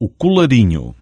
o colarinho.